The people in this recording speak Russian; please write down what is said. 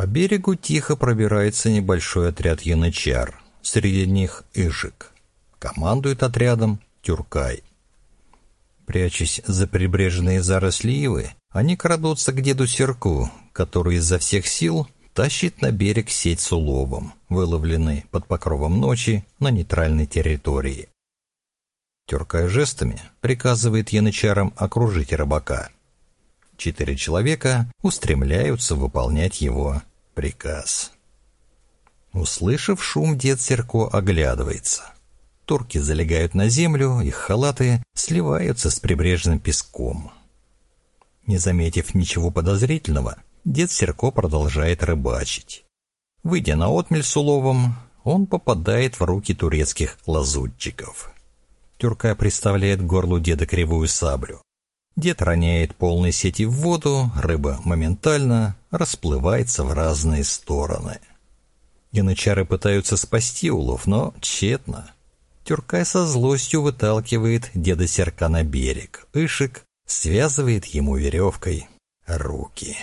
По берегу тихо пробирается небольшой отряд янычар. Среди них Ижик. Командует отрядом Тюркай. Прячась за прибрежные заросли ивы, они крадутся к деду Серку, который изо всех сил тащит на берег сеть с уловом, выловленный под покровом ночи на нейтральной территории. Теркая жестами, приказывает янычарам окружить рыбака. Четыре человека устремляются выполнять его приказ. Услышав шум, дед Серко оглядывается. Турки залегают на землю, их халаты сливаются с прибрежным песком. Не заметив ничего подозрительного, дед Серко продолжает рыбачить. Выйдя на отмель с уловом, он попадает в руки турецких лазутчиков. Тюрка приставляет горлу деда кривую саблю. Дед роняет полные сети в воду, рыба моментально расплывается в разные стороны. Янычары пытаются спасти улов, но тщетно. Тюркай со злостью выталкивает деда Серка на берег. Ишик связывает ему веревкой руки.